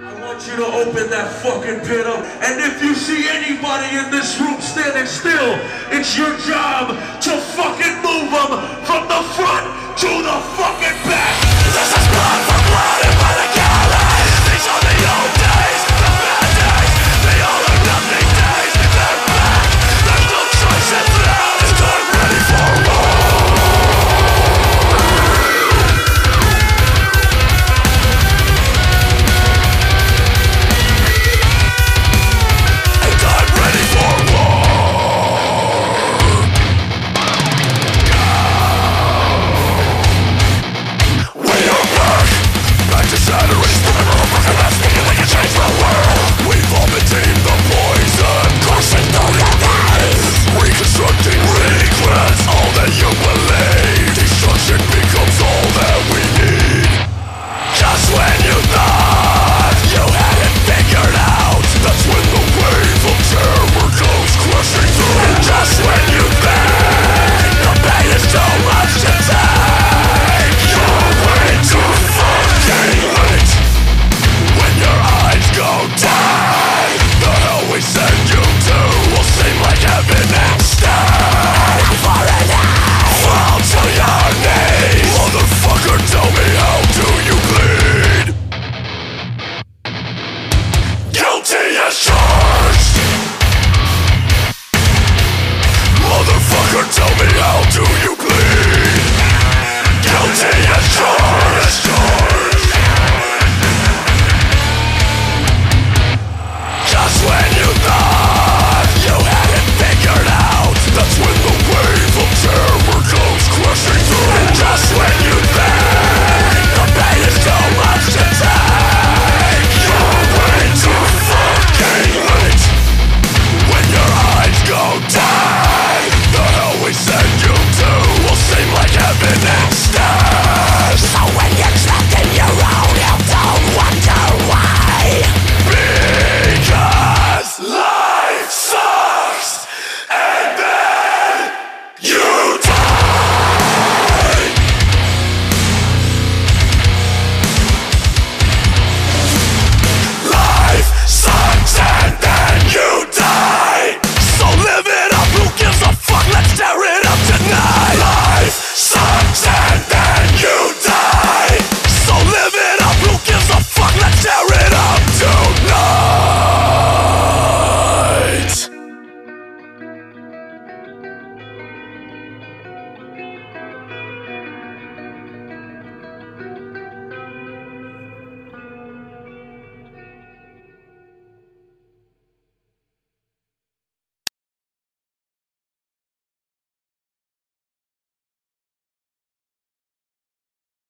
I want you to open that fucking pit up. And if you see anybody in this room standing still, it's your job to fucking move them from the front to the fucking